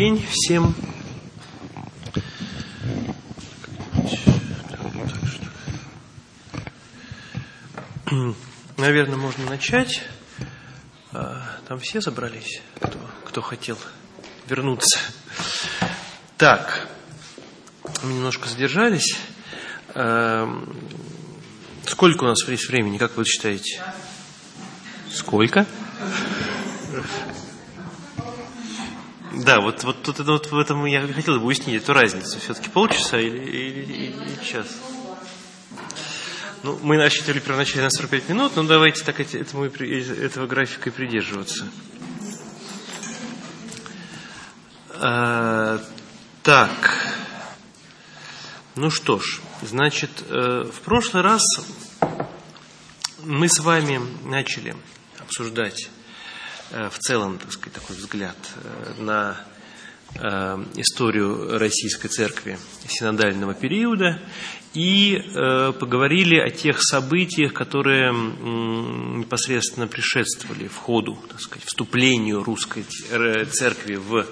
день всем. Наверное, можно начать. А, там все собрались, кто, кто хотел вернуться. Так, мы немножко задержались. А, сколько у нас времени, как вы считаете? Сколько? Да, вот, вот, тут, вот в этом я хотел бы уяснить эту разницу. Все-таки полчаса или, или, или час? Ну, мы рассчитывали первоначально на 45 минут, но давайте так этому, этого графика и придерживаться. А, так, ну что ж, значит, э, в прошлый раз мы с вами начали обсуждать в целом, так сказать, такой взгляд э, на э, историю Российской Церкви синодального периода и поговорили о тех событиях, которые непосредственно предшествовали входу, так сказать, вступлению русской церкви в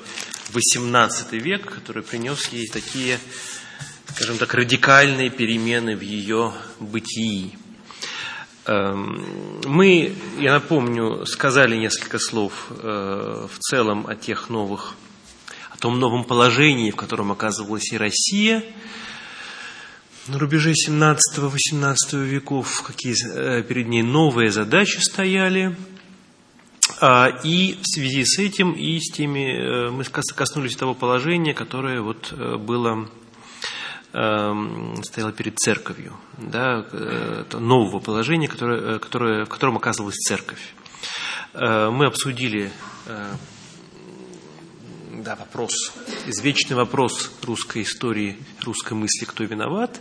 XVIII век, который принес ей такие, скажем так, радикальные перемены в ее бытии. Эм, мы, я напомню, сказали несколько слов э, в целом о тех новых, о том новом положении, в котором оказывалась и Россия на рубеже 17-18 веков, какие э, перед ней новые задачи стояли. А, и в связи с этим и с теми э, мы коснулись того положения, которое вот было стояла перед церковью, да, э, нового положения, которое, э, которое, в котором оказывалась церковь. Э, мы обсудили да, вопрос, извечный вопрос русской истории, русской мысли, кто виноват,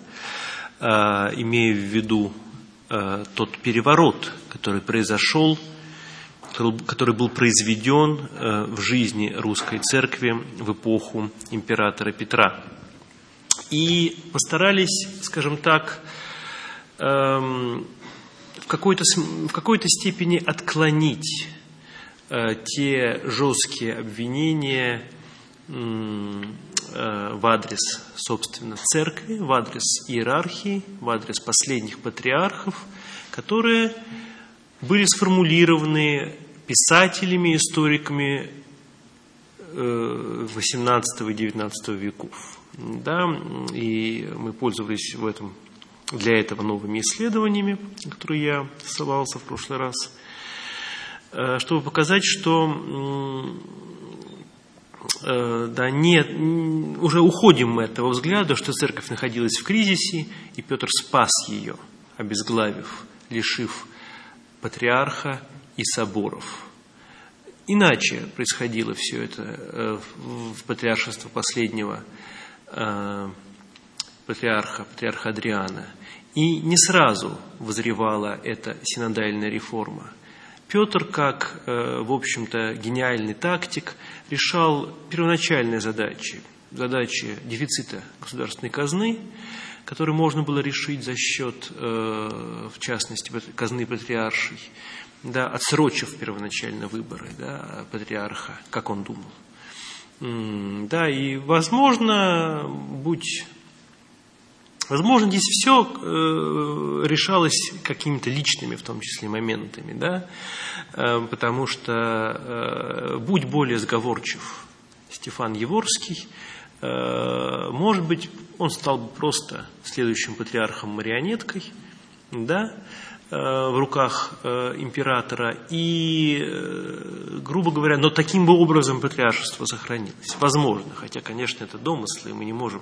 имея в виду тот переворот, который произошел, который был произведен в жизни русской церкви в эпоху императора Петра – и постарались, скажем так, эм, в какой-то, в какой-то степени отклонить э, те жесткие обвинения э, в адрес, собственно, церкви, в адрес иерархии, в адрес последних патриархов, которые были сформулированы писателями, историками XVIII э, веков да, и мы пользовались в этом, для этого новыми исследованиями, которые я ссылался в прошлый раз, э, чтобы показать, что э, да, нет, уже уходим мы от того взгляда, что церковь находилась в кризисе, и Петр спас ее, обезглавив, лишив патриарха и соборов. Иначе происходило все это э, в патриаршество последнего патриарха, патриарха Адриана. И не сразу возревала эта синодальная реформа. Петр, как, э, в общем-то, гениальный тактик, решал первоначальные задачи, задачи дефицита государственной казны, которые можно было решить за счет, э, в частности, казны патриаршей, да, отсрочив первоначально выборы да, патриарха, как он думал. Да, и возможно, будь Возможно, здесь все э, решалось какими-то личными, в том числе, моментами, да, э, потому что, э, будь более сговорчив Стефан Еворский, может быть, он стал бы просто следующим патриархом-марионеткой, да, в руках э, императора, и, э, грубо говоря, но таким бы образом патриаршество сохранилось. Возможно, хотя, конечно, это домыслы, мы не можем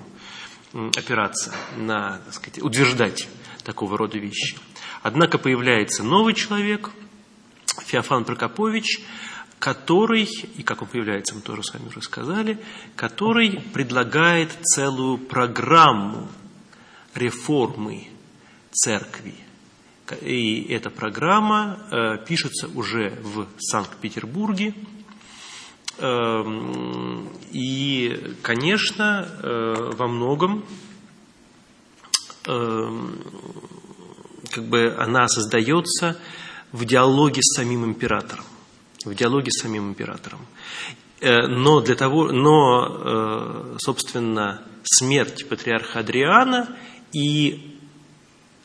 опираться на, так сказать, утверждать такого рода вещи. Однако появляется новый человек, Феофан Прокопович, который, и как он появляется, мы тоже с вами уже сказали, который предлагает целую программу реформы церкви – и эта программа э, пишется уже в Санкт-Петербурге. Эм, и, конечно, э, во многом эм, как бы она создается в диалоге с самим императором. в диалоге с самим императором. Э, но для того, но, собственно, смерть патриарха Адриана и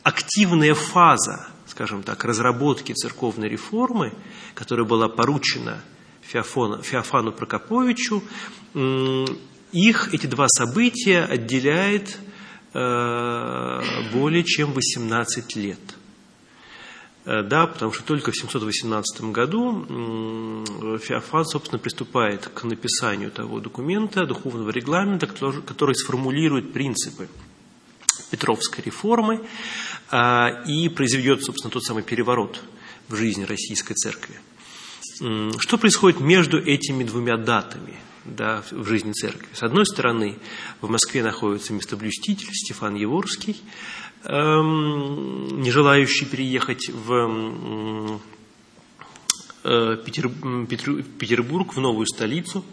активная фаза, скажем так, разработки церковной реформы, которая была поручена Феофану, Феофану Прокоповичу, их, эти два события отделяет э, более чем 18 лет. Э, да, потому что только в 718 году Феофан, собственно, приступает к написанию того документа, духовного регламента, который сформулирует принципы Петровской реформы и произведет, собственно, тот самый переворот в жизни Российской Церкви. Что происходит между этими двумя датами да, в жизни церкви? С одной стороны, в Москве находится местоблюститель Стефан Еворский, эм, не желающий переехать в э, Петербург, в новую столицу,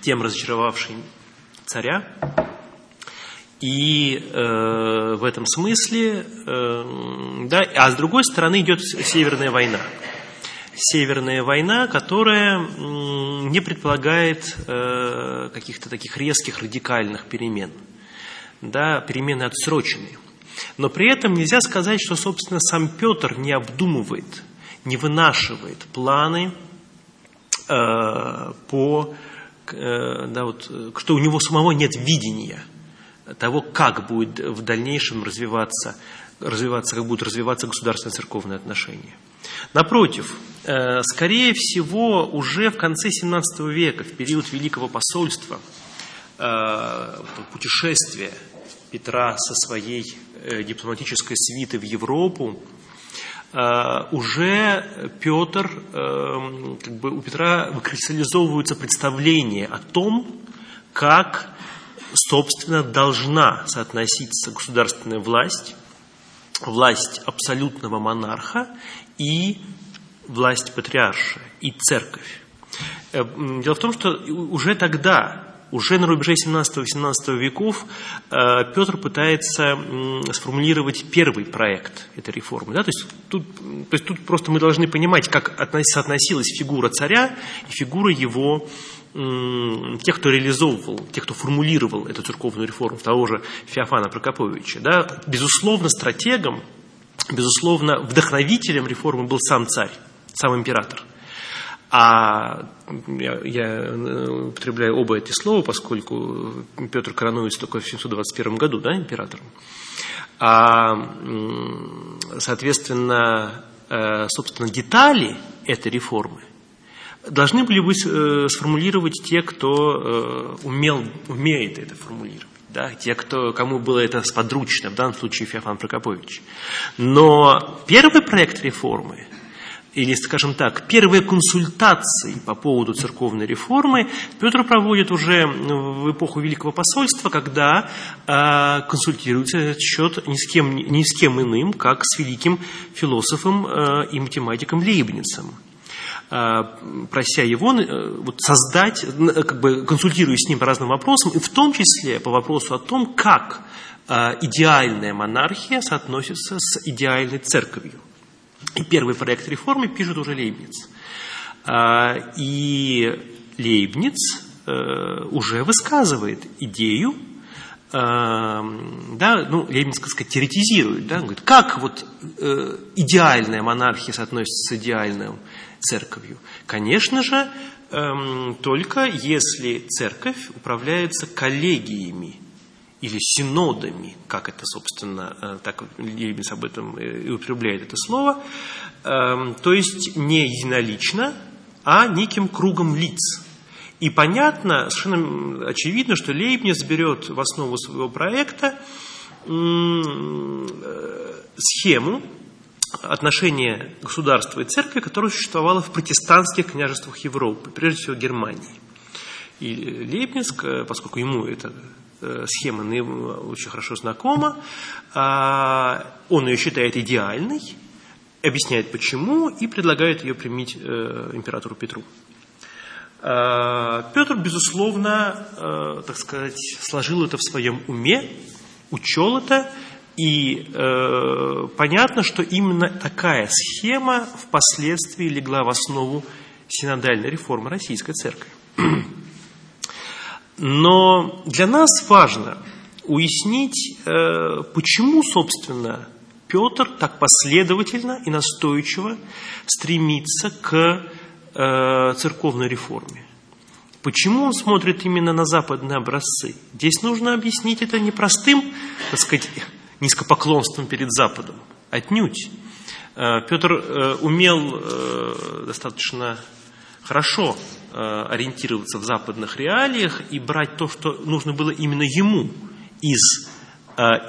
тем разочаровавший царя. И э, в этом смысле, э, да, а с другой стороны идет Северная война – Северная война, которая не предполагает э, каких-то таких резких радикальных перемен. Да, перемены отсроченные. Но при этом нельзя сказать, что, собственно, сам Петр не обдумывает, не вынашивает планы э, по, э, да, вот, что у него самого нет видения того, как будет в дальнейшем развиваться, развиваться как будут развиваться государственно-церковные отношения. Напротив, э, скорее всего, уже в конце XVII века, в период Великого посольства, э, путешествия Петра со своей э, дипломатической свитой в Европу, уже Петр, как бы у Петра выкристаллизовываются представления о том, как, собственно, должна соотноситься государственная власть, власть абсолютного монарха и власть патриарша, и церковь. Э, дело в том, что уже тогда, уже на рубеже 17-18 веков э, Петр пытается сформулировать первый проект этой реформы. Да? То, есть тут, то есть тут просто мы должны понимать, как соотносилась фигура царя и фигура его тех, кто реализовывал, тех, кто формулировал эту церковную реформу, того же Феофана Прокоповича. Да? Безусловно, стратегом Безусловно, вдохновителем реформы был сам царь, сам император. А я, я употребляю оба эти слова, поскольку Петр коронуется только в 721 году, да, императором. А, соответственно, э, собственно, детали этой реформы должны были быть э, сформулировать те, кто э, умел, умеет это формулировать да, те, кто, кому было это сподручно, в данном случае Феофан Прокопович. Но первый проект реформы, или, скажем так, первые консультации по поводу церковной реформы Петр проводит уже в эпоху Великого посольства, когда э, консультируется этот счет ни с, кем, ни с кем иным, как с великим философом э, и математиком Лейбницем. Э, прося его э, вот, создать, э, как бы консультируясь с ним по разным вопросам, и в том числе по вопросу о том, как идеальная монархия соотносится с идеальной церковью. И первый проект реформы пишет уже Лейбниц. И Лейбниц уже высказывает идею, да, ну, Лейбниц, так сказать, теоретизирует, да, он говорит, как вот идеальная монархия соотносится с идеальным церковью? Конечно же, эм, только если церковь управляется коллегиями или синодами, как это, собственно, э, так Лейбниц об этом и употребляет это слово, эм, то есть не единолично, а неким кругом лиц. И понятно, совершенно очевидно, что Лейбниц берет в основу своего проекта э, схему, отношение государства и церкви, которое существовало в протестантских княжествах Европы, прежде всего Германии. И Лейбниц, поскольку ему эта э, схема очень хорошо знакома, а, он ее считает идеальной, объясняет почему и предлагает ее применить э, императору Петру. А, Петр, безусловно, э, так сказать, сложил это в своем уме, учел это И э, понятно, что именно такая схема впоследствии легла в основу синодальной реформы Российской Церкви. Но для нас важно уяснить, э, почему, собственно, Петр так последовательно и настойчиво стремится к э, церковной реформе. Почему он смотрит именно на западные образцы? Здесь нужно объяснить это не простым, так сказать, низкопоклонством перед Западом. Отнюдь. Э, Петр э, умел э, достаточно хорошо ориентироваться в западных реалиях и брать то, что нужно было именно ему из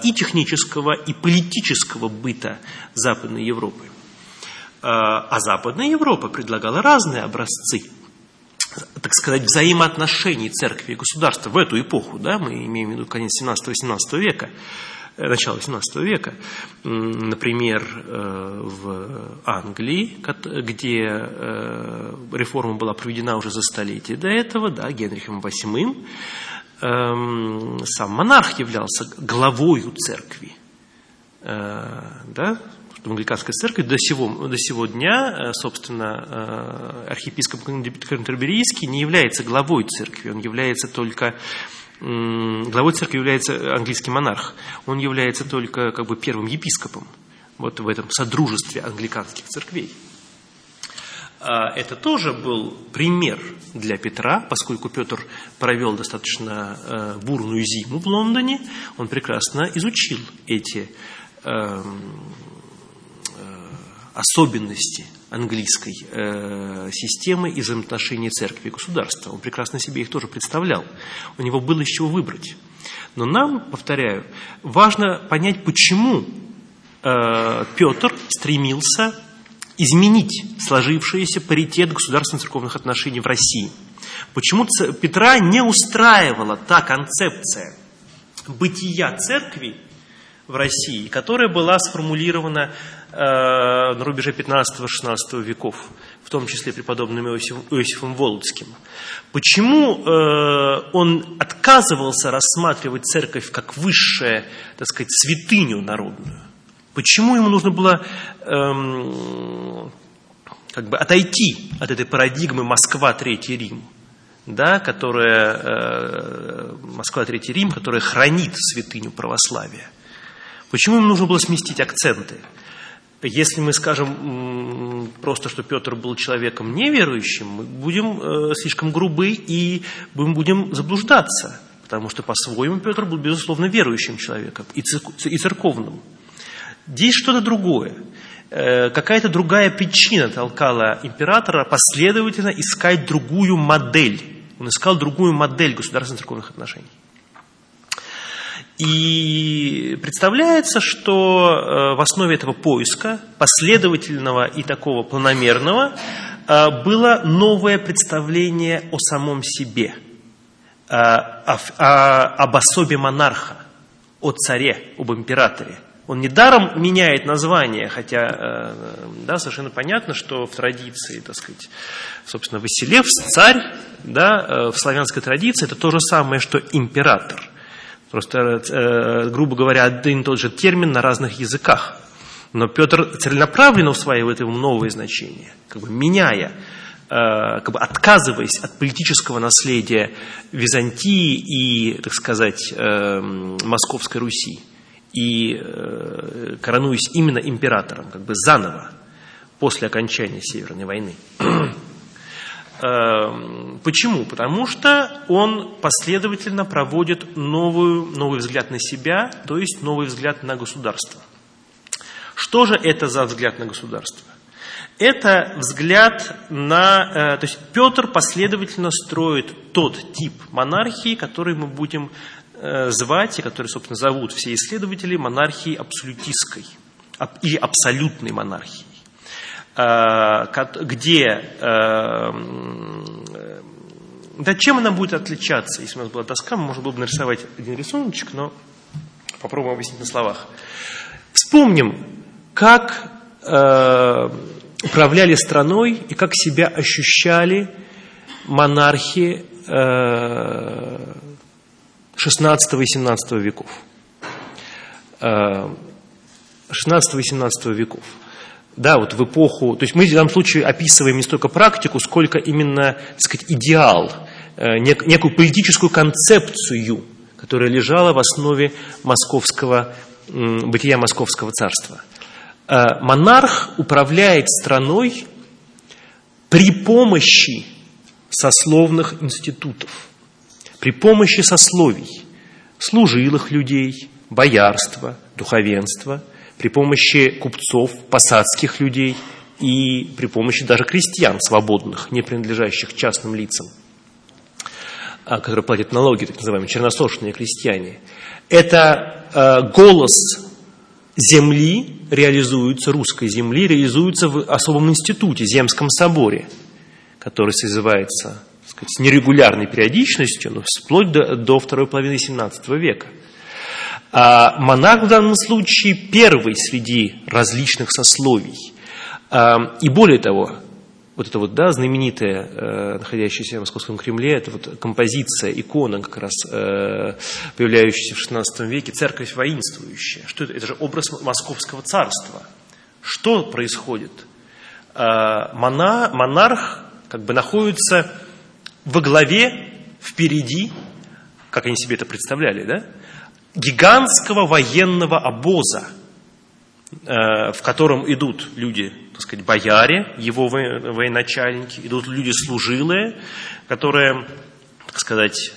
и технического, и политического быта Западной Европы. А Западная Европа предлагала разные образцы, так сказать, взаимоотношений церкви и государства в эту эпоху, да, мы имеем в виду конец 17-18 века, э, начало 18 века, например, э, в Англии, где э, реформа была проведена уже за столетие до этого, да, Генрихом VIII, эм, сам монарх являлся главою церкви, да, в англиканской церкви до сего, до сего дня, собственно, архиепископ Кантерберийский не является главой церкви, он является только главой церкви является английский монарх. Он является только как бы первым епископом вот в этом содружестве англиканских церквей. А это тоже был пример для Петра, поскольку Петр провел достаточно э, бурную зиму в Лондоне, он прекрасно изучил эти эм, э, особенности английской э, системы и взаимоотношений церкви и государства. Он прекрасно себе их тоже представлял. У него было из чего выбрать. Но нам, повторяю, важно понять, почему э, Петр стремился изменить сложившийся паритет государственно-церковных отношений в России. Почему Петра не устраивала та концепция бытия церкви в России, которая была сформулирована на рубеже 15-16 веков, в том числе преподобным Иосифом, Володским. Почему э, он отказывался рассматривать церковь как высшее, так сказать, святыню народную? Почему ему нужно было эм, как бы отойти от этой парадигмы Москва, Третий Рим? да, которая, э, Москва, Третий Рим, которая хранит святыню православия. Почему им нужно было сместить акценты? Если мы скажем просто, что Петр был человеком неверующим, мы будем э, слишком грубы и мы будем заблуждаться, потому что по-своему Петр был, безусловно, верующим человеком и церковным. Здесь что-то другое. Э, какая-то другая причина толкала императора последовательно искать другую модель. Он искал другую модель государственных церковных отношений. И представляется, что э, в основе этого поиска, последовательного и такого планомерного, э, было новое представление о самом себе, э, об особе монарха, о царе, об императоре. Он недаром меняет название, хотя да, совершенно понятно, что в традиции, так сказать, собственно, Василевс, царь, да, в славянской традиции это то же самое, что император – Просто, э, грубо говоря, один и тот же термин на разных языках. Но Петр целенаправленно усваивает ему новые значения, как бы меняя, э, как бы отказываясь от политического наследия Византии и, так сказать, э, Московской Руси и коронуясь именно императором, как бы заново, после окончания Северной войны. Эм, почему? Потому что он последовательно проводит новую, новый взгляд на себя, то есть новый взгляд на государство. Что же это за взгляд на государство? Это взгляд на... Э, то есть Петр последовательно строит тот тип монархии, который мы будем э, звать, и который, собственно, зовут все исследователи монархией абсолютистской или абсолютной монархией. Э, где э, да чем она будет отличаться? Если у нас была доска, можно было бы нарисовать один рисуночек, но попробуем объяснить на словах. Вспомним, как э, управляли страной и как себя ощущали монархи 16 и 17 веков. 16-18 веков. Да, вот в эпоху, то есть мы в данном случае описываем не столько практику, сколько именно, так сказать, идеал, нек, некую политическую концепцию, которая лежала в основе московского, бытия московского царства. Монарх управляет страной при помощи сословных институтов, при помощи сословий, служилых людей, боярства, духовенства, при помощи купцов, посадских людей и при помощи даже крестьян свободных, не принадлежащих частным лицам, а, которые платят налоги, так называемые черносошные крестьяне. Это э, голос земли реализуется, русской земли реализуется в особом институте, Земском соборе, который созывается сказать, с нерегулярной периодичностью, но вплоть до, до второй половины XVII века. А монарх в данном случае первый среди различных сословий. А, и более того, вот это вот, да, знаменитая, э, находящаяся в Московском Кремле, это вот композиция, икона как раз, э, появляющаяся в XVI веке, церковь воинствующая. Что это? Это же образ Московского царства. Что происходит? Мона, монарх как бы находится во главе, впереди, как они себе это представляли, да, гигантского военного обоза, э, в котором идут люди так сказать, бояре, его военачальники, идут люди служилые, которые, так сказать,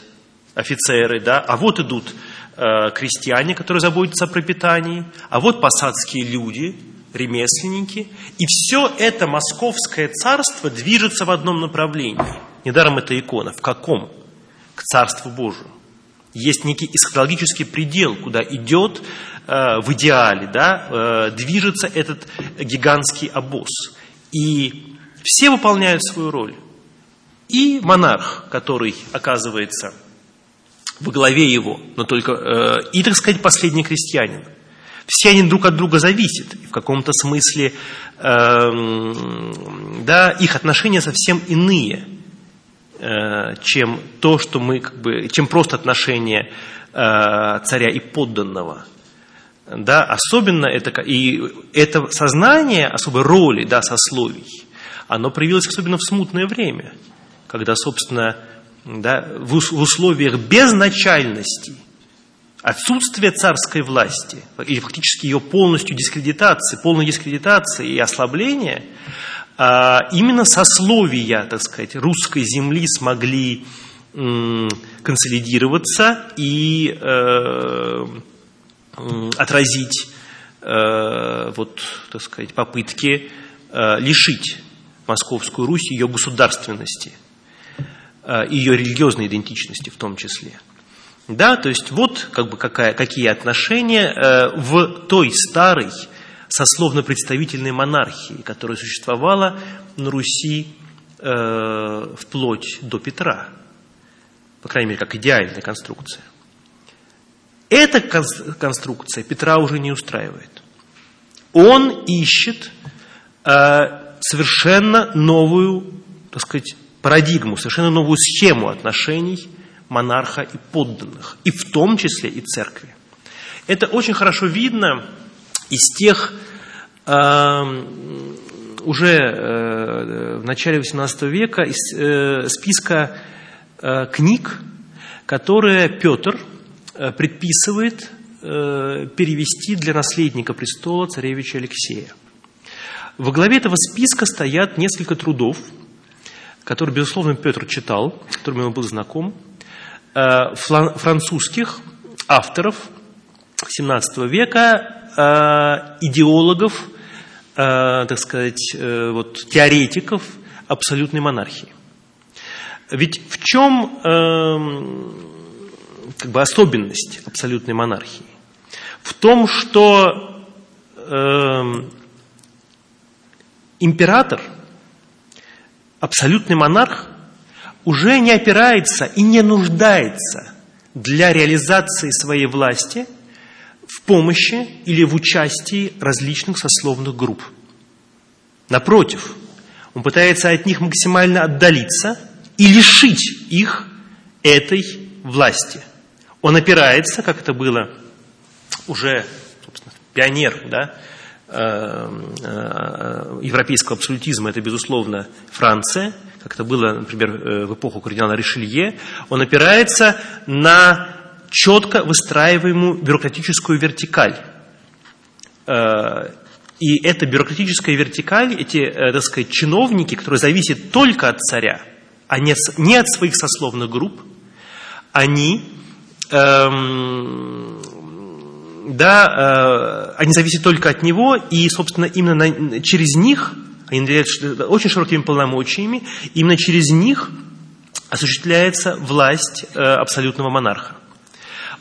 офицеры, да, а вот идут э, крестьяне, которые заботятся о пропитании, а вот посадские люди, ремесленники, и все это московское царство движется в одном направлении. Недаром это икона. В каком? К Царству Божию. Есть некий эсхатологический предел, куда идет Э, в идеале, да, э, движется этот гигантский обоз. И все выполняют свою роль. И монарх, который оказывается во главе его, но только, э, и, так сказать, последний крестьянин. Все они друг от друга зависят. В каком-то смысле эм, да, их отношения совсем иные, чем то, что мы, как бы, чем просто отношения царя и подданного. Да, особенно это, и это сознание особой роли, да, сословий, оно проявилось особенно в смутное время, когда, собственно, да, в условиях безначальности, отсутствия царской власти, или фактически ее полностью дискредитации, полной дискредитации и ослабления, именно сословия, так сказать, русской земли смогли консолидироваться и э, отразить э, вот, так сказать, попытки э, лишить Московскую Русь ее государственности, ее религиозной идентичности в том числе. Да, то есть вот как бы какая, какие отношения в той старой сословно-представительной монархии, которая существовала на Руси вплоть до Петра, по крайней мере, как идеальная конструкция. Эта конструкция Петра уже не устраивает. Он ищет э, совершенно новую, так сказать, парадигму, совершенно новую схему отношений монарха и подданных, и в том числе и церкви. Это очень хорошо видно из тех э, уже э, в начале XVIII века из э, списка э, книг, которые Петр предписывает перевести для наследника престола царевича Алексея. Во главе этого списка стоят несколько трудов, которые, безусловно, Петр читал, с которыми он был знаком, французских авторов XVII века, идеологов, так сказать, вот, теоретиков абсолютной монархии. Ведь в чем эм, как бы особенность абсолютной монархии? В том, что э, император, абсолютный монарх, уже не опирается и не нуждается для реализации своей власти помощи или в участии различных сословных групп. Напротив, он пытается от них максимально отдалиться и лишить их этой власти. Он опирается, как это было уже пионер да, европейского абсолютизма, это, безусловно, Франция, как это было, например, в эпоху кардинала Ришелье, он опирается на четко выстраиваемую бюрократическую вертикаль. И эта бюрократическая вертикаль, эти, так сказать, чиновники, которые зависят только от царя, а не, от своих сословных групп, они, эм, да, э, они зависят только от него, и, собственно, именно на, через них, они наделяют очень широкими полномочиями, именно через них осуществляется власть э, абсолютного монарха.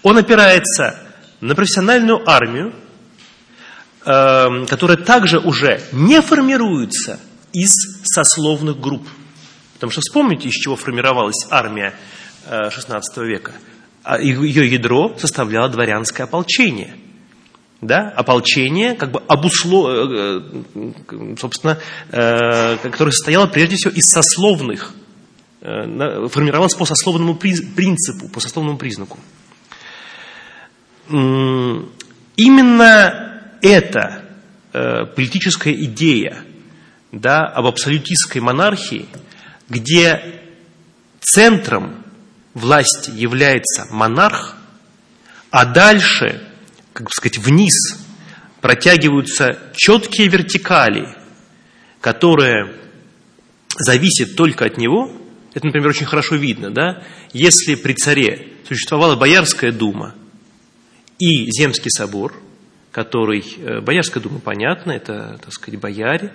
Он опирается на профессиональную армию, э, которая также уже не формируется из сословных групп. Потому что вспомните, из чего формировалась армия XVI э, века. А Ее ядро составляло дворянское ополчение. Да? Ополчение, как бы обусло, э, э, собственно, которое состояло прежде всего из сословных, формировалось по сословному принципу, по сословному признаку. Именно эта политическая идея да, об абсолютистской монархии – где центром власти является монарх, а дальше, как бы сказать, вниз протягиваются четкие вертикали, которые зависят только от него, это, например, очень хорошо видно, да, если при царе существовала Боярская дума и Земский собор, который, э, Боярская дума, понятно, это, так сказать, бояре,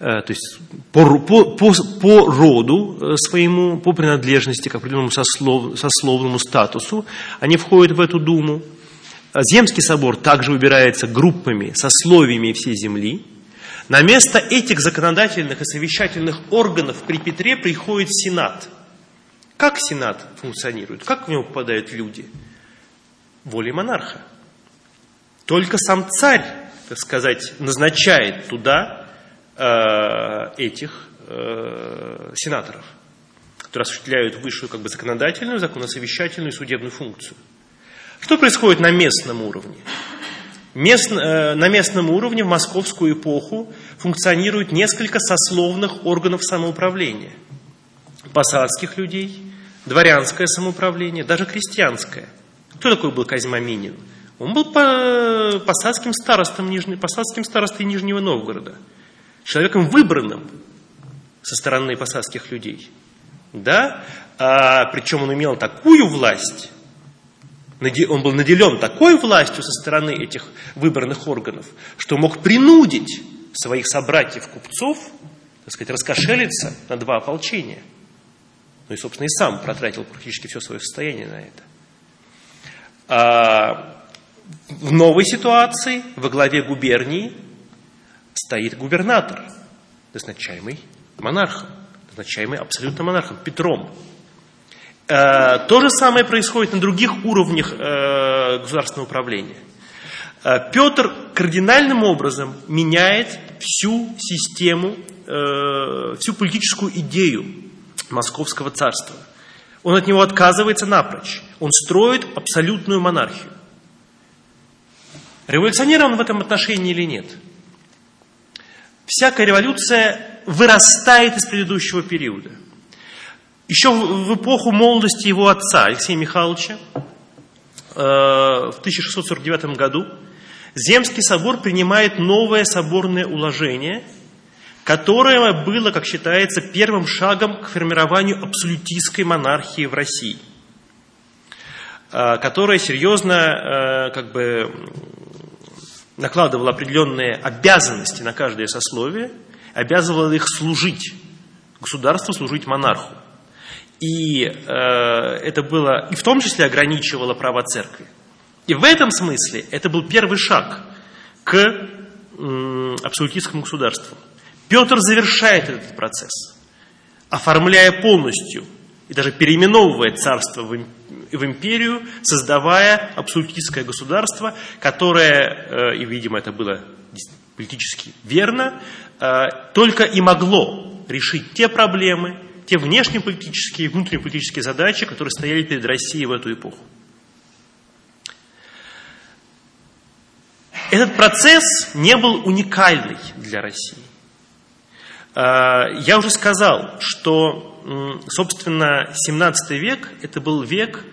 Э, то есть по, по, по, по роду э, своему, по принадлежности к определенному сослов, сословному статусу, они входят в эту думу. А Земский собор также выбирается группами, сословиями всей земли. На место этих законодательных и совещательных органов при Петре приходит Сенат. Как Сенат функционирует? Как в него попадают люди? Волей монарха. Только сам царь, так сказать, назначает туда Э, этих э, сенаторов, которые осуществляют высшую как бы, законодательную, законосовещательную и судебную функцию. Что происходит на местном уровне? Мест, э, на местном уровне в московскую эпоху функционирует несколько сословных органов самоуправления. Посадских людей, дворянское самоуправление, даже крестьянское. Кто такой был Козьма Минин? Он был посадским старостом, посадским старостой Нижнего Новгорода – человеком выбранным со стороны посадских людей. Да? А, причем он имел такую власть, он был наделен такой властью со стороны этих выбранных органов, что мог принудить своих собратьев-купцов, так сказать, раскошелиться на два ополчения. Ну и, собственно, и сам протратил практически все свое состояние на это. А в новой ситуации во главе губернии стоит губернатор, назначаемый монархом, назначаемый абсолютно монархом, Петром. Э, то же самое происходит на других уровнях э, государственного управления. Э, Петр кардинальным образом меняет всю систему, всю политическую идею Московского царства. Он от него отказывается напрочь. Он строит абсолютную монархию. Революционер он в этом отношении или нет? Всякая революция вырастает из предыдущего периода. Еще в эпоху молодости его отца, Алексея Михайловича, э, в 1649 году Земский собор принимает новое соборное уложение, которое было, как считается, первым шагом к формированию абсолютистской монархии в России, э, которая серьезно э, как бы, накладывал определенные обязанности на каждое сословие, обязывал их служить государству, служить монарху. И э, это было, и в том числе ограничивало право церкви. И в этом смысле это был первый шаг к э, абсолютистскому государству. Петр завершает этот процесс, оформляя полностью и даже переименовывая царство в империю, создавая абсолютистское государство, которое, э, и, видимо, это было политически верно, э, только и могло решить те проблемы, те внешнеполитические и внутреннеполитические задачи, которые стояли перед Россией в эту эпоху. Этот процесс не был уникальный для России. Я уже сказал, что, собственно, 17 век – это был век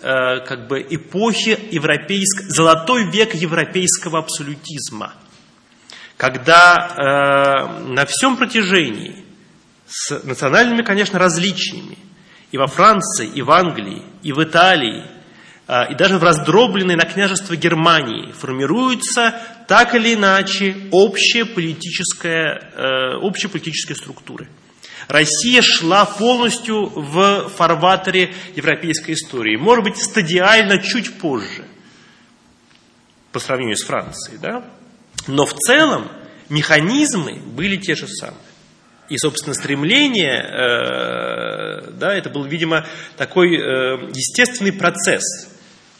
как бы эпохи европейского, золотой век европейского абсолютизма, когда на всем протяжении с национальными, конечно, различиями и во Франции, и в Англии, и в Италии – и даже в раздробленной на княжество Германии формируется так или иначе общая политическая, э, общая политическая структура. Россия шла полностью в фарватере европейской истории. Может быть, стадиально чуть позже, по сравнению с Францией. Да? Но в целом механизмы были те же самые. И, собственно, стремление, э, да, это был, видимо, такой э, естественный процесс –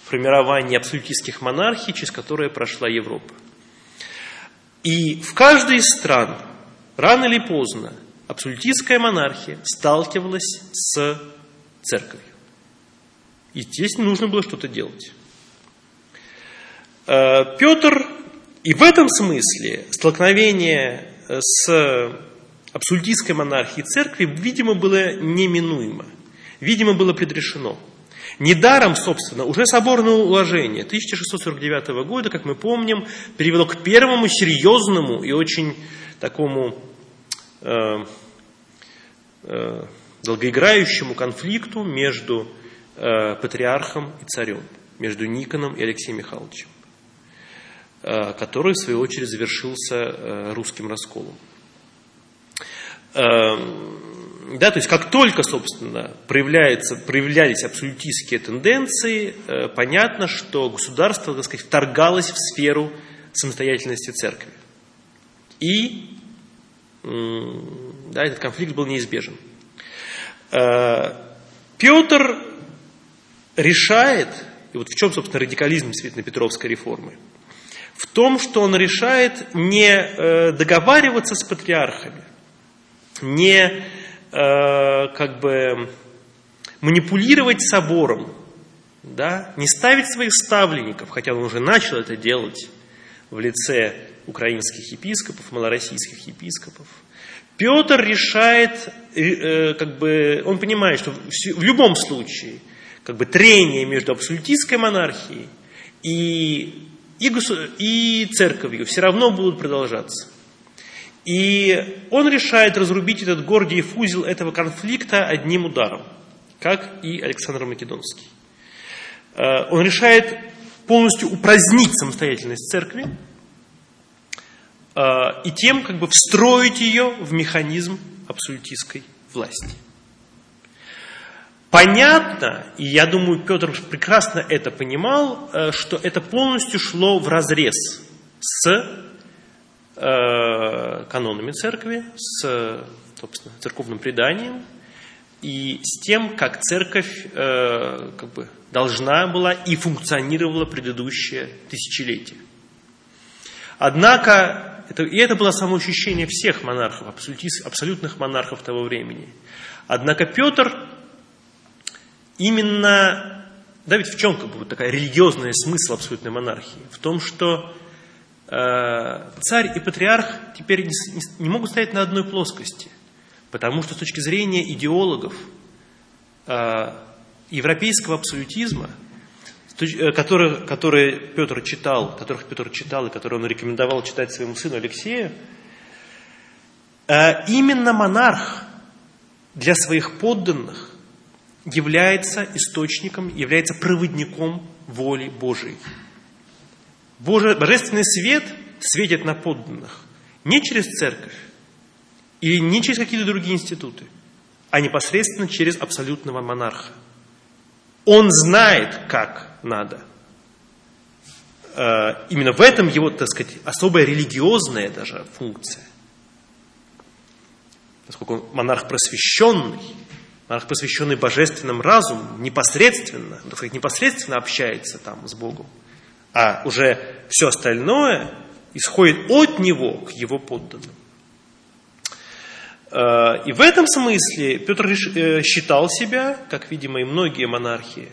формирования абсолютистских монархий, через которое прошла Европа. И в каждой из стран, рано или поздно, абсолютистская монархия сталкивалась с церковью. И здесь нужно было что-то делать. Э, Петр и в этом смысле столкновение с абсолютистской монархией церкви, видимо, было неминуемо, видимо, было предрешено. Недаром, собственно, уже соборное уложение 1649 года, как мы помним, привело к первому серьезному и очень такому э, э, долгоиграющему конфликту между э, патриархом и царем, между Никоном и Алексеем Михайловичем, э, который, в свою очередь, завершился э, русским расколом. Э, да, то есть как только, собственно, проявляется, проявлялись абсолютистские тенденции, э, понятно, что государство, так сказать, вторгалось в сферу самостоятельности церкви. И да, этот конфликт был неизбежен. Э, Петр решает, и вот в чем, собственно, радикализм действительно реформы, в том, что он решает не э, договариваться с патриархами, не Э, как бы манипулировать собором, да, не ставить своих ставленников, хотя он уже начал это делать в лице украинских епископов, малороссийских епископов. Петр решает, э, как бы, он понимает, что в любом случае как бы, трение между абсолютистской монархией и, и, и церковью все равно будут продолжаться. И он решает разрубить этот Гордиев узел этого конфликта одним ударом, как и Александр Македонский. Э, он решает полностью упразднить самостоятельность церкви э, и тем как бы встроить ее в механизм абсолютистской власти. Понятно, и я думаю, Петр прекрасно это понимал, э, что это полностью шло в разрез с канонами церкви, с собственно, церковным преданием и с тем, как церковь э, как бы, должна была и функционировала предыдущее тысячелетие. Однако, это, и это было самоощущение всех монархов, абсолютных монархов того времени. Однако Петр именно, да ведь в чем как бы такая религиозная смысл абсолютной монархии? В том, что Э, царь и патриарх теперь не могут стоять на одной плоскости, потому что с точки зрения идеологов э, европейского абсолютизма, э, которые, которые Петр читал, которых Петр читал и которые он рекомендовал читать своему сыну Алексею, именно монарх для своих подданных является источником, является проводником воли Божией. Божественный свет светит на подданных не через церковь или не через какие-то другие институты, а непосредственно через абсолютного монарха. Он знает, как надо. Э, именно в этом его, так сказать, особая религиозная даже функция. Поскольку он монарх просвещенный, монарх просвещенный божественным разумом, непосредственно, так сказать, непосредственно общается там с Богом а уже все остальное исходит от него к его подданным. Э, и в этом смысле Петр э, считал себя, как, видимо, и многие монархии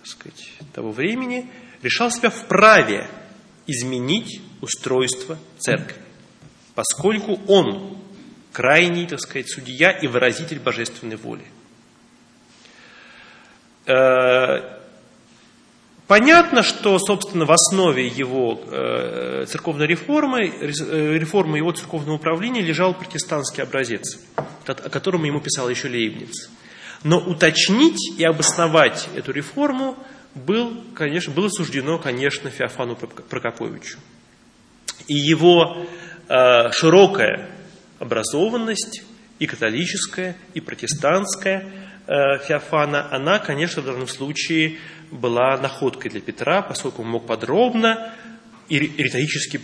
так сказать, того времени, решал себя вправе изменить устройство церкви, поскольку он крайний, так сказать, судья и выразитель божественной воли. Понятно, что, собственно, в основе его э, церковной реформы, э, реформы его церковного управления лежал протестантский образец, о котором ему писал еще Лейбниц. Но уточнить и обосновать эту реформу был, конечно, было суждено, конечно, Феофану Прокоповичу. И его э, широкая образованность, и католическая, и протестантская э, Феофана, она, конечно, в данном случае была находкой для Петра, поскольку он мог подробно и риторически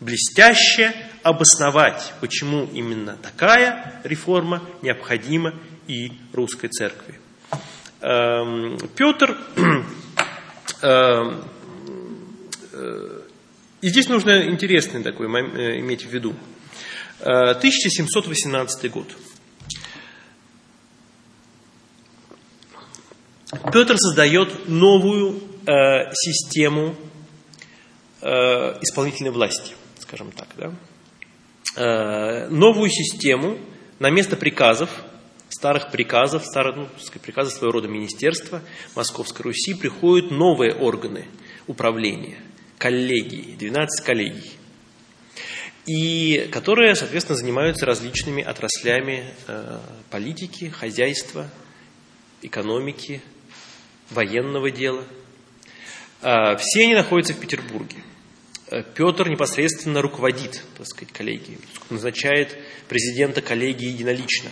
блестяще обосновать, почему именно такая реформа необходима и русской церкви. Эм, Петр, эм, э, и здесь нужно интересный такой э, иметь в виду. 1718 э, год. Петр создает новую э, систему э, исполнительной власти, скажем так. Да? Э, новую систему на место приказов, старых приказов, старых, ну, приказов своего рода министерства Московской Руси приходят новые органы управления, коллегии, 12 коллегий и которые, соответственно, занимаются различными отраслями э, политики, хозяйства, экономики, военного дела. Э, все они находятся в Петербурге. Э, Петр непосредственно руководит, так сказать, коллегией, назначает президента коллегии единолично.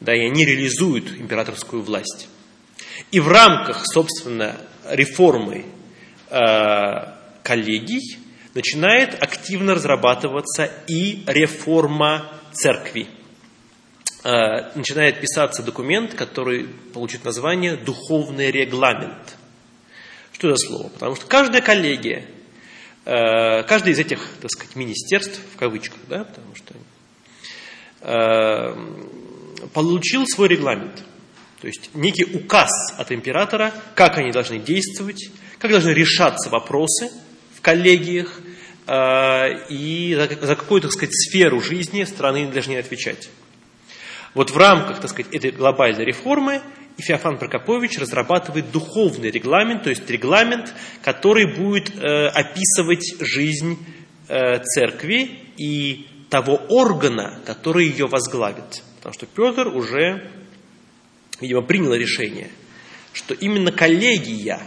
Да, и они реализуют императорскую власть. И в рамках, собственно, реформы э, коллегий начинает активно разрабатываться и реформа церкви. Э, начинает писаться документ, который получит название «Духовный регламент». Что за слово? Потому что каждая коллегия, э, каждое из этих, так сказать, министерств, в кавычках, да, потому что э, получил свой регламент. То есть некий указ от императора, как они должны действовать, как должны решаться вопросы – коллегиях э, и за какую-то, так сказать, сферу жизни страны должны отвечать. Вот в рамках, так сказать, этой глобальной реформы и Феофан Прокопович разрабатывает духовный регламент, то есть регламент, который будет э, описывать жизнь э, церкви и того органа, который ее возглавит. Потому что Петр уже, видимо, принял решение, что именно коллегия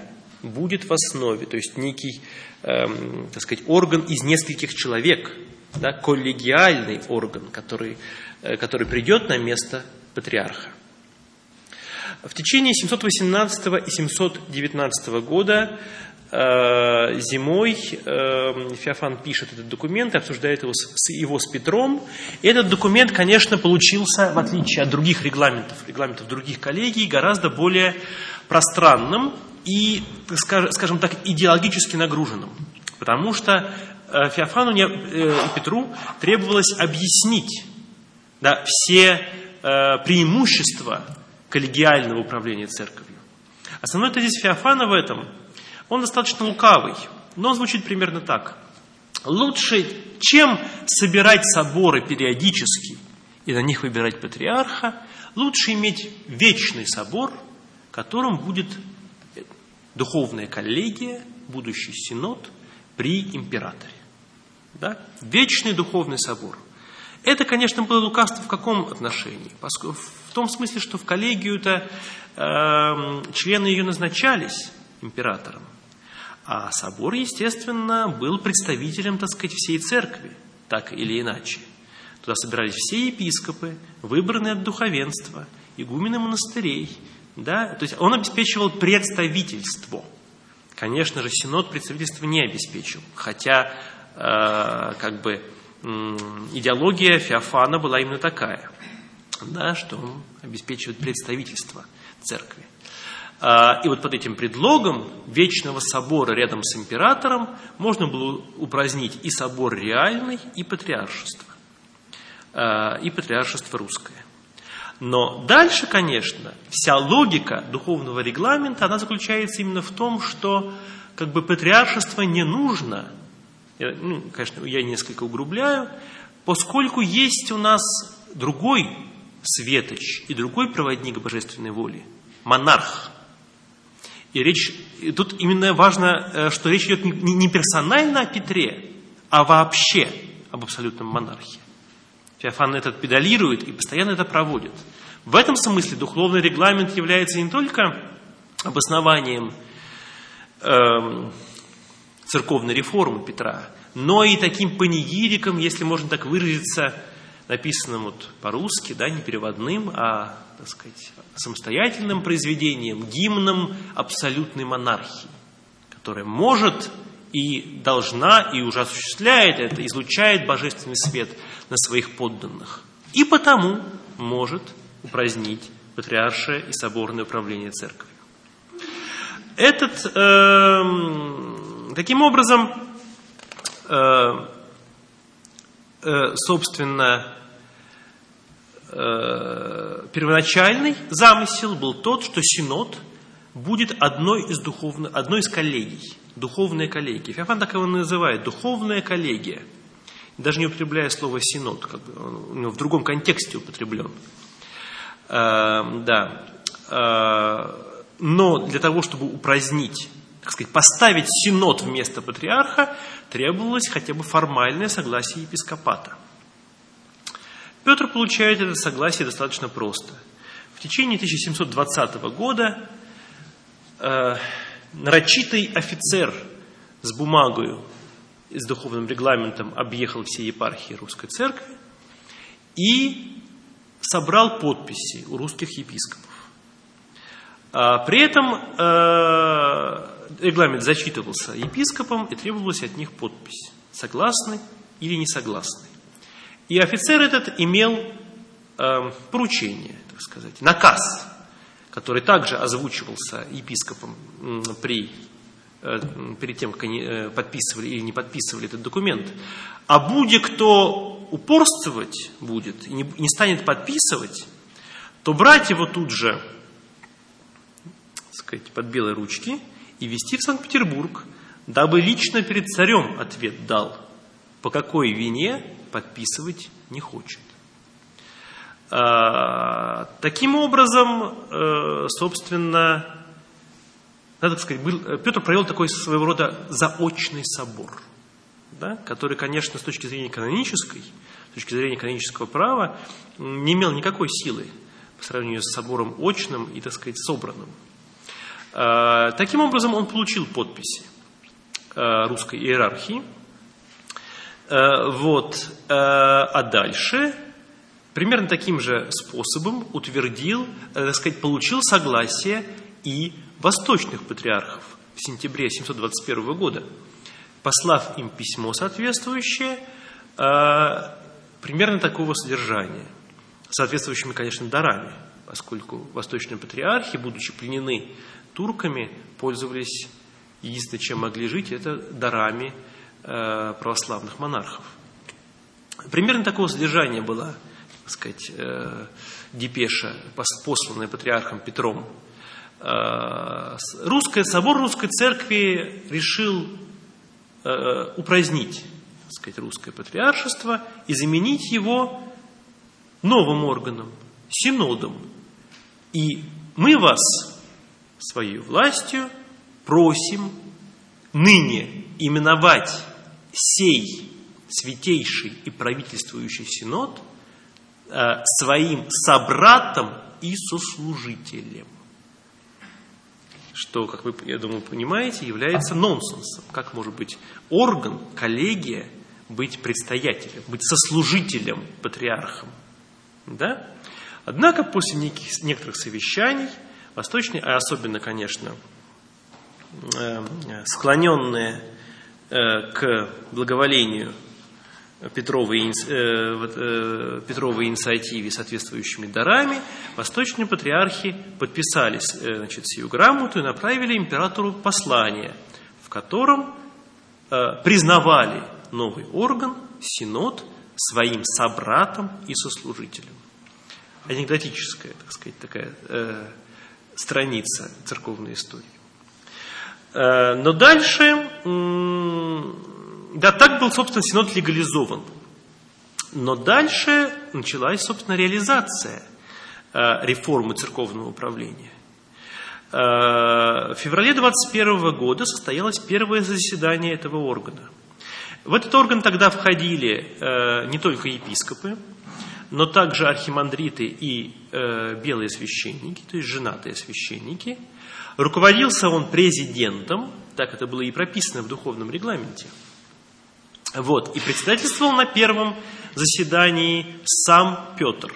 будет в основе, то есть некий эм, так сказать, орган из нескольких человек, да, коллегиальный орган, который, э, который придет на место патриарха. В течение 718 и 719 года э, зимой э, Феофан пишет этот документ и обсуждает его с, его с Петром. И этот документ, конечно, получился, в отличие от других регламентов, регламентов других коллегий, гораздо более пространным, и, скажем так, идеологически нагруженным. Потому что э, Феофану э, и Петру требовалось объяснить да, все э, преимущества коллегиального управления церковью. Основной тезис Феофана в этом, он достаточно лукавый, но он звучит примерно так. Лучше, чем собирать соборы периодически и на них выбирать патриарха, лучше иметь вечный собор, которым будет духовная коллегия, будущий синод при императоре. Да? Вечный духовный собор. Это, конечно, было лукавство в каком отношении? В том смысле, что в коллегию-то э, члены ее назначались императором, а собор, естественно, был представителем, так сказать, всей церкви, так или иначе. Туда собирались все епископы, выбранные от духовенства, игумены монастырей, да? То есть он обеспечивал представительство. Конечно же, Синод представительство не обеспечил, хотя э, как бы идеология Феофана была именно такая, да, что он обеспечивает представительство церкви. Э, и вот под этим предлогом Вечного Собора рядом с императором можно было упразднить и собор реальный, и патриаршество, э, и патриаршество русское. Но дальше, конечно, вся логика духовного регламента, она заключается именно в том, что как бы патриаршество не нужно. Я, ну, конечно, я несколько угрубляю, поскольку есть у нас другой светоч и другой проводник божественной воли, монарх. И речь, и тут именно важно, э, что речь идет не персонально о Петре, а вообще об абсолютном монархе. Феофан этот педалирует и постоянно это проводит. В этом смысле духовный регламент является не только обоснованием э, церковной реформы Петра, но и таким панигириком, если можно так выразиться, написанным вот по-русски, да, не переводным, а, так сказать, самостоятельным произведением, гимном абсолютной монархии, которая может и должна, и уже осуществляет это, излучает божественный свет на своих подданных. И потому может упразднить патриаршее и соборное управление церковью. Этот, э, таким образом, э, э, собственно, э, первоначальный замысел был тот, что Синод будет одной из, духовных, одной из коллегий, духовная коллегия. Феофан так его называет, духовная коллегия. Даже не употребляя слово синод, как бы, он в другом контексте употреблен. Э, да. Э, но для того, чтобы упразднить, так сказать, поставить синод вместо патриарха, требовалось хотя бы формальное согласие епископата. Петр получает это согласие достаточно просто. В течение 1720 года э, нарочитый офицер с бумагой, с духовным регламентом объехал все епархии русской церкви и собрал подписи у русских епископов. А, при этом э, регламент зачитывался епископом и требовалась от них подпись, согласны или не согласны. И офицер этот имел э, поручение, так сказать, наказ, который также озвучивался епископом при, э, перед тем, как они подписывали или не подписывали этот документ. А будет кто упорствовать будет и не, не станет подписывать, то брать его тут же сказать, под белые ручки и везти в Санкт-Петербург, дабы лично перед царем ответ дал, по какой вине подписывать не хочет. А, таким образом, э, собственно, надо сказать, был, Петр провел такой своего рода заочный собор, да, который, конечно, с точки зрения канонической, с точки зрения канонического права, не имел никакой силы по сравнению с собором очным и, так сказать, собранным. Э, таким образом, он получил подписи э, русской иерархии. Э, вот. А дальше примерно таким же способом утвердил, так сказать, получил согласие и восточных патриархов в сентябре 721 года, послав им письмо соответствующее, примерно такого содержания, соответствующими, конечно, дарами, поскольку восточные патриархи, будучи пленены турками пользовались единственное, чем могли жить, это дарами э, православных монархов. Примерно такого содержания была, так сказать, э, депеша, посланная патриархом Петром. Э, русская, собор русской церкви решил э, упразднить так сказать, русское патриаршество и заменить его новым органом, синодом. И мы вас, своей властью просим ныне именовать сей святейший и правительствующий синод э, своим собратом и сослужителем. Что, как вы, я думаю, понимаете, является нонсенсом. Как может быть орган, коллегия, быть предстоятелем, быть сослужителем, патриархом? Да? Однако после неких, некоторых совещаний – восточные, а особенно, конечно, э, склоненные э, к благоволению Петровой, э, инициативе соответствующими дарами, восточные патриархи подписали значит, сию грамоту и направили императору послание, в котором признавали новый орган, синод, своим собратом и сослужителем. Анекдотическая, так сказать, такая страница церковной истории. Э, но дальше, да, так был, собственно, Синод легализован. Но дальше началась, собственно, реализация э, реформы церковного управления. Э, в феврале 21 года состоялось первое заседание этого органа. В этот орган тогда входили не только епископы, но также архимандриты и белые священники, то есть женатые священники – Руководился он президентом, так это было и прописано в духовном регламенте. Вот, и председательствовал на первом заседании сам Петр.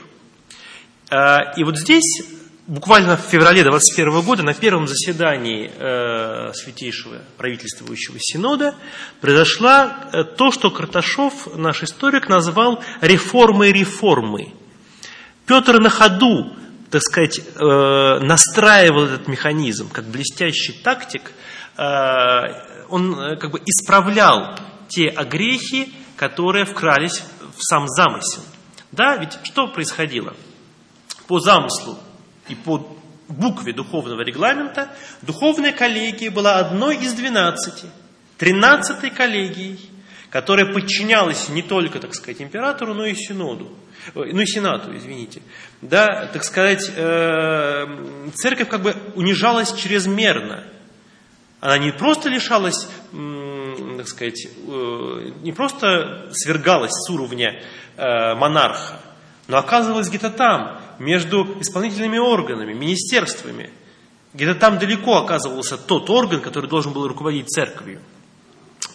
А, и вот здесь, буквально в феврале 21 года, на первом заседании э, Святейшего правительствующего синода, произошло э, то, что Карташов, наш историк, назвал реформой реформы. Петр на ходу так сказать, э, настраивал этот механизм, как блестящий тактик, э, он э, как бы исправлял те огрехи, которые вкрались в сам замысел. Да, ведь что происходило? По замыслу и по букве духовного регламента духовная коллегия была одной из двенадцати, тринадцатой коллегией, которая подчинялась не только, так сказать, императору, но и синоду ну и Сенату, извините, да, так сказать, э, церковь как бы унижалась чрезмерно. Она не просто лишалась, так сказать, э, не просто свергалась с уровня э, монарха, но оказывалась где-то там, между исполнительными органами, министерствами. Где-то там далеко оказывался тот орган, который должен был руководить церковью.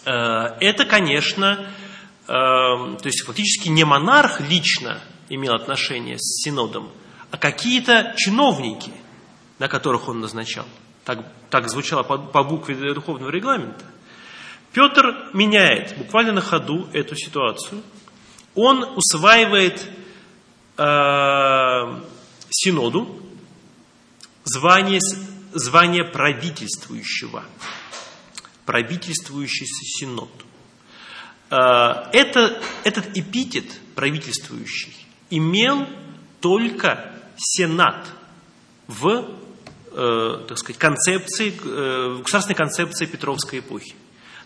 Это, конечно, Эм, то есть фактически не монарх лично имел отношение с синодом, а какие-то чиновники, на которых он назначал. Так, так звучало по, по букве духовного регламента. Петр меняет буквально на ходу эту ситуацию. Он усваивает э, синоду звание, звание правительствующего. Правительствующий синод. Э, это, этот эпитет правительствующий имел только Сенат в, э, так сказать, концепции, э, государственной концепции Петровской эпохи.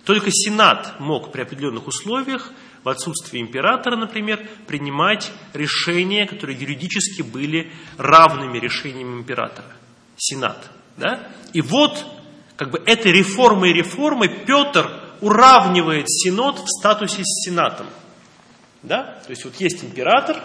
Только Сенат мог при определенных условиях, в отсутствии императора, например, принимать решения, которые юридически были равными решениям императора. Сенат. Да? И вот как бы этой реформой реформой Петр уравнивает Синод в статусе с Сенатом. Да? То есть вот есть император,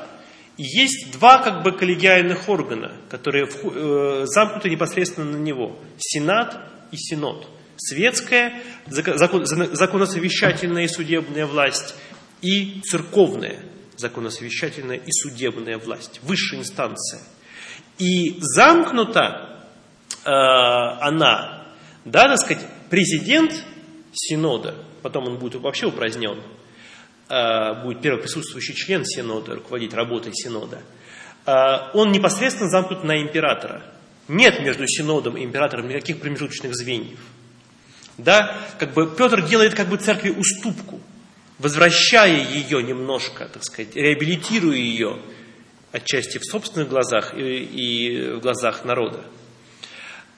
и есть два как бы коллегиальных органа, которые э, замкнуты непосредственно на него. Сенат и Синод. Светская, закон, законосовещательная и судебная власть и церковная законосовещательная и судебная власть. Высшая инстанция. И замкнута э, она, да, так сказать, президент Синода, потом он будет вообще упразднен, а, будет первый присутствующий член Синода, руководить работой Синода, а, он непосредственно замкнут на императора. Нет между Синодом и императором никаких промежуточных звеньев. Да, как бы Петр делает как бы церкви уступку, возвращая ее немножко, так сказать, реабилитируя ее отчасти в собственных глазах и, и в глазах народа.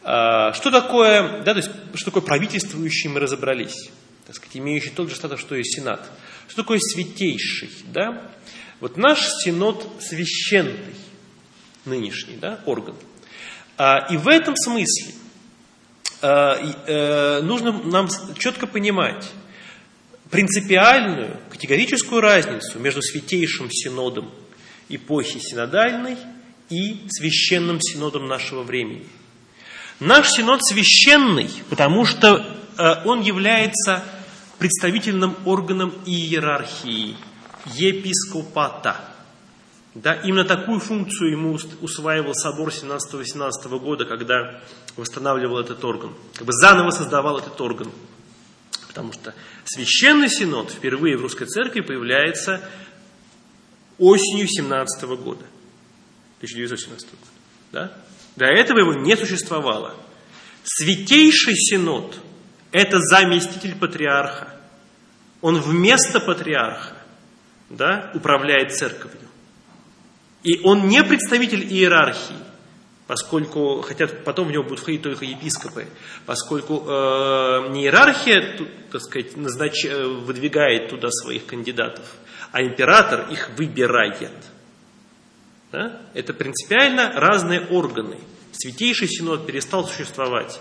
А, что такое, да, то есть, что такое правительствующий, мы разобрались, так сказать, имеющий тот же статус, что и Сенат. Что такое святейший, да? Вот наш Синод священный, нынешний, да, орган. А, и в этом смысле а, э, нужно нам четко понимать принципиальную, категорическую разницу между святейшим синодом эпохи синодальной и священным синодом нашего времени – Наш синод священный, потому что э, он является представительным органом иерархии, епископата. Да, именно такую функцию ему усваивал собор 17-18 года, когда восстанавливал этот орган, как бы заново создавал этот орган. Потому что священный синод впервые в русской церкви появляется осенью 17 года, 1917 года. Да? До этого его не существовало. Святейший Синод – это заместитель патриарха. Он вместо патриарха да, управляет церковью. И он не представитель иерархии. Поскольку, хотя потом в него будут входить только епископы, поскольку э, не иерархия, тут, так сказать, назнач... Э, выдвигает туда своих кандидатов, а император их выбирает. Да? Это принципиально разные органы. Святейший Синод перестал существовать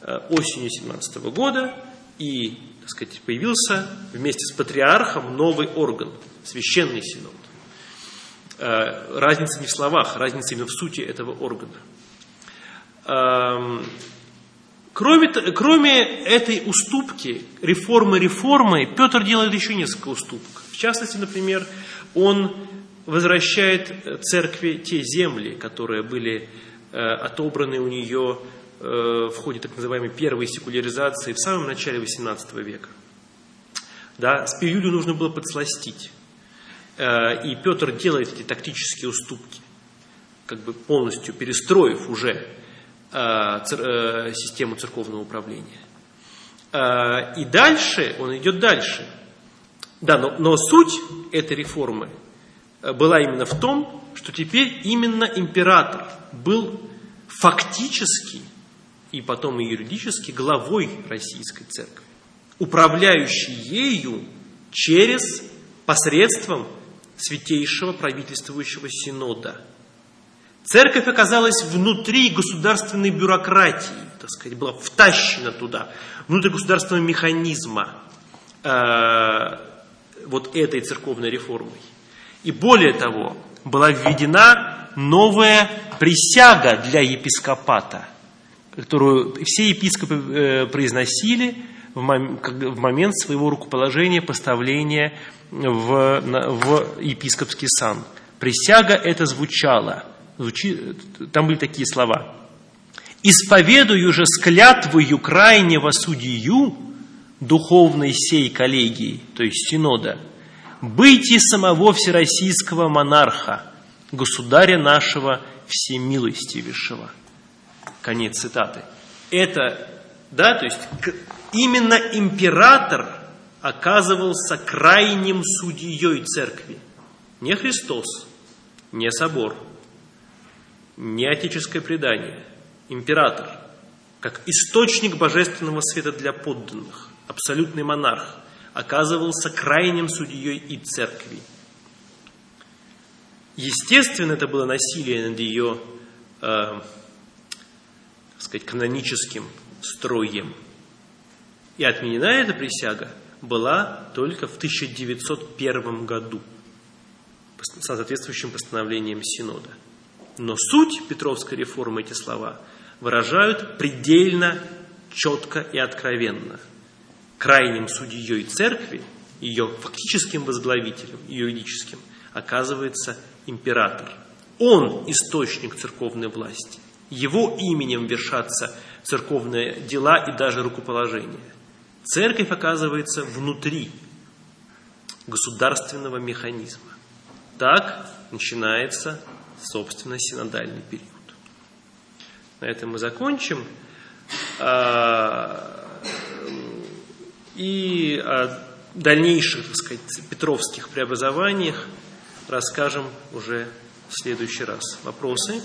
э, осенью 17 года, и так сказать, появился вместе с патриархом новый орган, священный Синод. Э, разница не в словах, разница именно в сути этого органа. Эм, кроме, кроме этой уступки, реформы реформы, Петр делает еще несколько уступок. В частности, например, он возвращает церкви те земли, которые были э, отобраны у нее э, в ходе так называемой первой секуляризации в самом начале XVIII века. Да, Спиюлю нужно было подсластить. Э, и Петр делает эти тактические уступки, как бы полностью перестроив уже э, э, систему церковного управления. И дальше, он идет дальше. Да, но, но суть этой реформы была именно в том, что теперь именно император был фактически и потом и юридически главой Российской Церкви, управляющий ею через посредством Святейшего правительствующего синода. Церковь оказалась внутри государственной бюрократии, так сказать, была втащена туда, внутрь государственного механизма э, вот этой церковной реформой. И более того, была введена новая присяга для епископата, которую все епископы э, произносили в момент своего рукоположения, поставления в, в епископский сан. Присяга это звучала. Звучи, там были такие слова. «Исповедую же с крайнего судью духовной сей коллегии, то есть синода, быть самого всероссийского монарха, государя нашего всемилостивейшего». Конец цитаты. Это, да, то есть именно император – оказывался крайним судьей церкви. Не Христос, не собор, не отеческое предание, император, как источник божественного света для подданных, абсолютный монарх, оказывался крайним судьей и церкви. Естественно, это было насилие над ее, э, так сказать, каноническим строем. И отменена эта присяга – была только в 1901 году соответствующим постановлением Синода. Но суть Петровской реформы, эти слова, выражают предельно четко и откровенно. Крайним судьей церкви, ее фактическим возглавителем, юридическим, оказывается император. Он источник церковной власти. Его именем вершатся церковные дела и даже рукоположения. Церковь оказывается внутри государственного механизма. Так начинается, собственно, синодальный период. На этом мы закончим. А, и о дальнейших, так сказать, петровских преобразованиях расскажем уже в следующий раз. Вопросы?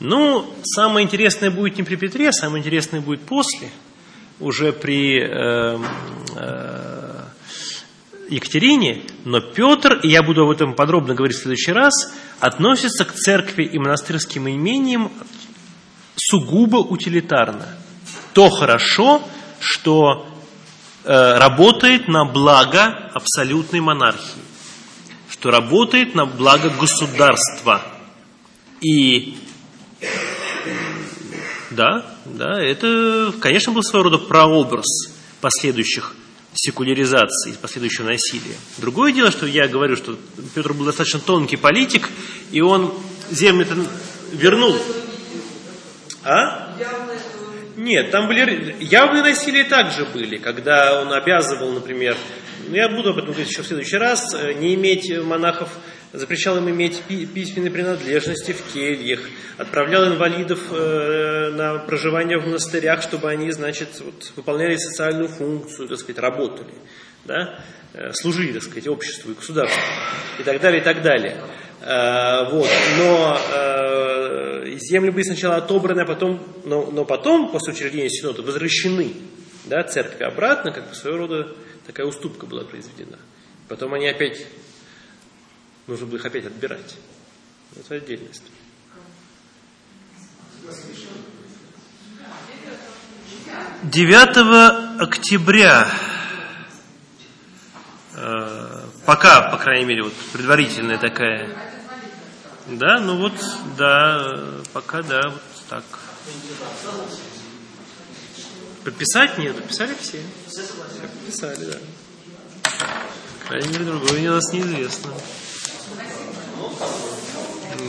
Ну, самое интересное будет не при Петре, самое интересное будет после, уже при э, э, Екатерине, но Петр, и я буду об этом подробно говорить в следующий раз, относится к церкви и монастырским имениям сугубо утилитарно. То хорошо, что э, работает на благо абсолютной монархии, что работает на благо государства. И да, да, это, конечно, был своего рода прообраз последующих секуляризации, последующего насилия. Другое дело, что я говорю, что Петр был достаточно тонкий политик, и он земли вернул. А? Нет, там были явные насилия также были, когда он обязывал, например, ну, я буду об этом говорить еще в следующий раз, э, не иметь монахов запрещал им иметь письменные принадлежности в кельях, отправлял инвалидов э, на проживание в монастырях, чтобы они, значит, вот, выполняли социальную функцию, так сказать, работали, да, э, служили, так сказать, обществу и государству, и так далее, и так далее. Э, вот. Но земли были сначала отобраны, а потом, но, но потом, после учреждения синода, возвращены да, церкви обратно, как бы своего рода такая уступка была произведена. Потом они опять нужно было их опять отбирать. Это отдельная. 9 октября, э, пока, по крайней мере, вот предварительная такая, да, ну вот, да, пока, да, вот так. Подписать нет, подписали все. Подписали, да. По крайней мере, другое у нас неизвестно.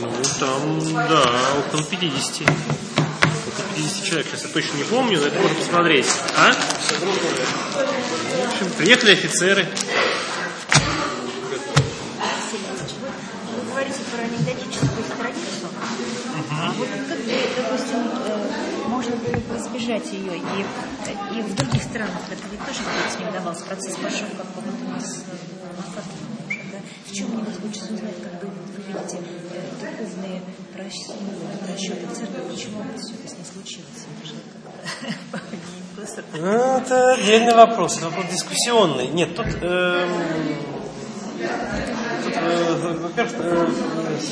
Ну, там, да, около 50. Около 50 человек. Сейчас я точно не помню, но это можно посмотреть. А? В общем, приехали офицеры. Говорите про анекдотическую страницу. А вот как допустим, э, можно было бы избежать ее и, и в других странах это ведь тоже с ним давался процесс пошел, как вот у нас да? В чем мне вот хочется узнать, как вы видите духовные расчеты церкви, почему все это не случилось? Ну, это отдельный вопрос, это вопрос дискуссионный. Нет, тут, э, тут э, во-первых, э,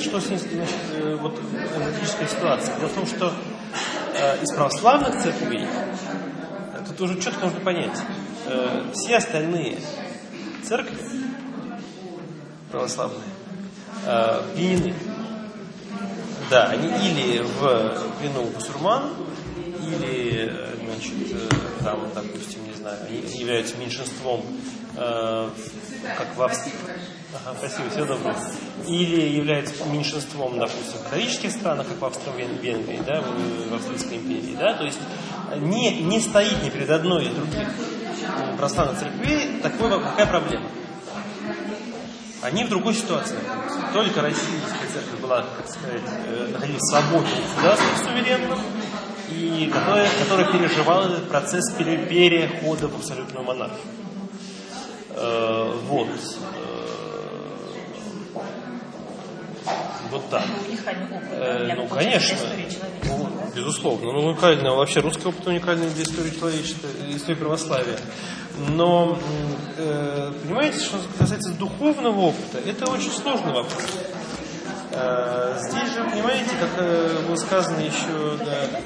что с ним, значит, э, вот аналитическая ситуация. Дело в том, что э, из православных церквей, э, тут уже четко нужно понять, э, все остальные церкви православные э, пленены. Да, они или в плену у бусурман, или, значит, э, там, допустим, не знаю, они являются меньшинством, э, как в Австрии. Ага, спасибо, все добро. Или являются меньшинством, допустим, в католических странах, как в Австро-Венгрии, да, в Австрийской империи, да, то есть не, не стоит ни перед одной из других православных церквей такой, какая проблема. Они в другой ситуации Только российская церковь была, так сказать, э, находилась в свободном государстве суверенном, и которая, которая переживала этот процесс перехода в абсолютную монархию. Э, вот. Э, вот так. Э, ну, конечно. Ну, безусловно. Ну, уникально. Вообще русский опыт уникальный для истории человечества, истории православия. Но, э, понимаете, что касается духовного опыта, это очень сложный вопрос. Э, здесь же, понимаете, как э, было сказано еще, да.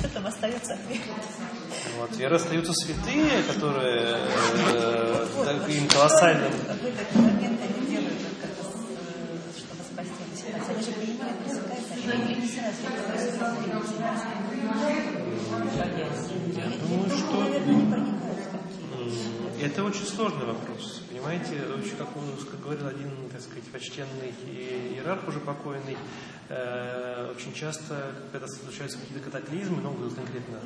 Что там остается от веры? Вот, вера остаются святые, которые э, колоссальным... Высокое, они не сразу, я думаю, что это очень сложный вопрос. Понимаете, очень, как, он, как говорил один, так сказать, почтенный иерарх уже покойный, э, очень часто, когда случаются какие-то катаклизмы, ну, конкретно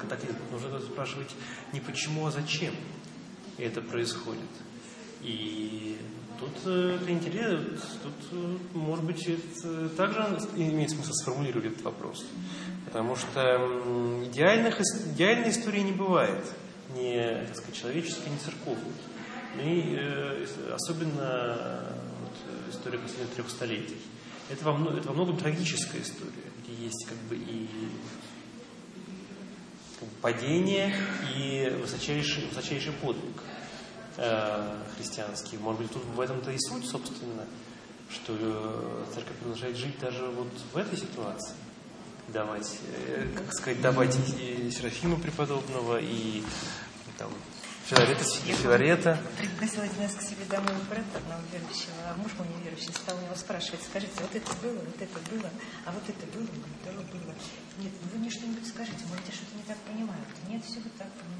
катаклизм, нужно спрашивать не почему, а зачем это происходит. И тут э, это интересно, тут, э, может быть, это также имеет смысл сформулировать этот вопрос. Потому что идеальных, идеальной истории не бывает. Ни, так сказать, человеческой, ни церковной. Ну и э, особенно вот, история последних трех столетий. Это во, это во многом трагическая история, где есть как бы и падение, и высочайший, высочайший подвиг э, христианский. Может быть, тут в этом-то и суть, собственно, что э, церковь продолжает жить даже вот в этой ситуации давать, э, как сказать, давать и Серафима преподобного, и там, Филарета, Филарета. Пригласил один к себе домой брата одного верующего, а муж мой неверующий стал у него спрашивать, скажите, вот это было, вот это было, а вот это было, вот это было. Нет, ну вы мне что-нибудь скажите, может, я что-то не так понимаю. Нет, все вы так понимаете.